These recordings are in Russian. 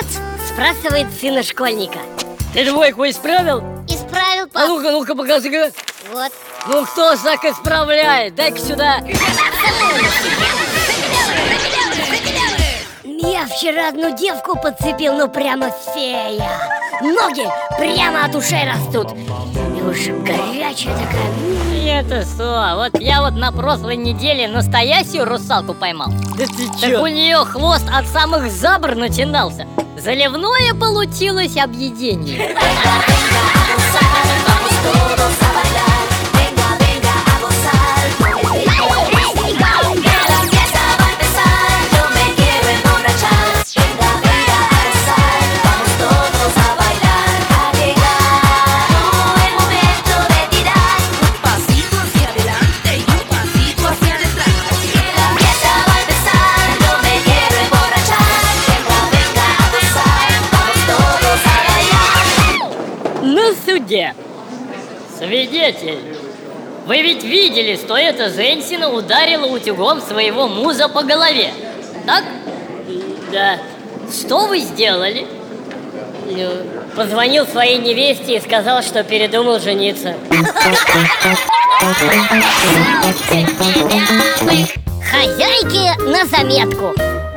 отбрасывает сына школьника Ты двойку исправил? Исправил, А пап ну-ка, ну-ка, покажи-ка Вот Ну кто ж так исправляет? Дай-ка сюда Я вчера одну девку подцепил, ну прямо фея Ноги прямо от ушей растут И уж горячая такая. Это что? Вот я вот на прошлой неделе настоящую русалку поймал Да ты Так у чё? нее хвост от самых забр начинался Заливное получилось объедение суде. Свидетель. Вы ведь видели, что эта женщина ударила утюгом своего муза по голове. Так? Да. Что вы сделали? ну, Позвонил своей невесте и сказал, что передумал жениться. Хозяйки на заметку.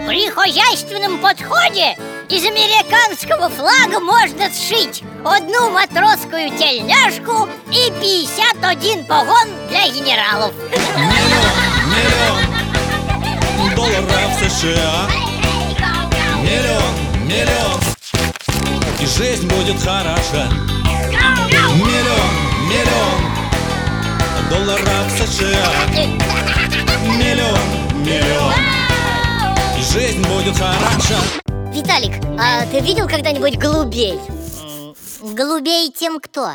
При хозяйственном подходе из американского флага можно сшить одну матросскую тельняшку и 51 погон для генералов. Миллион долларов США. Миллион, миллион. И жизнь будет хороша. Миллион, миллион. Долларов США. Миллион, миллион. И жизнь будет хороша Виталик, а ты видел когда-нибудь голубей? Голубей тем кто?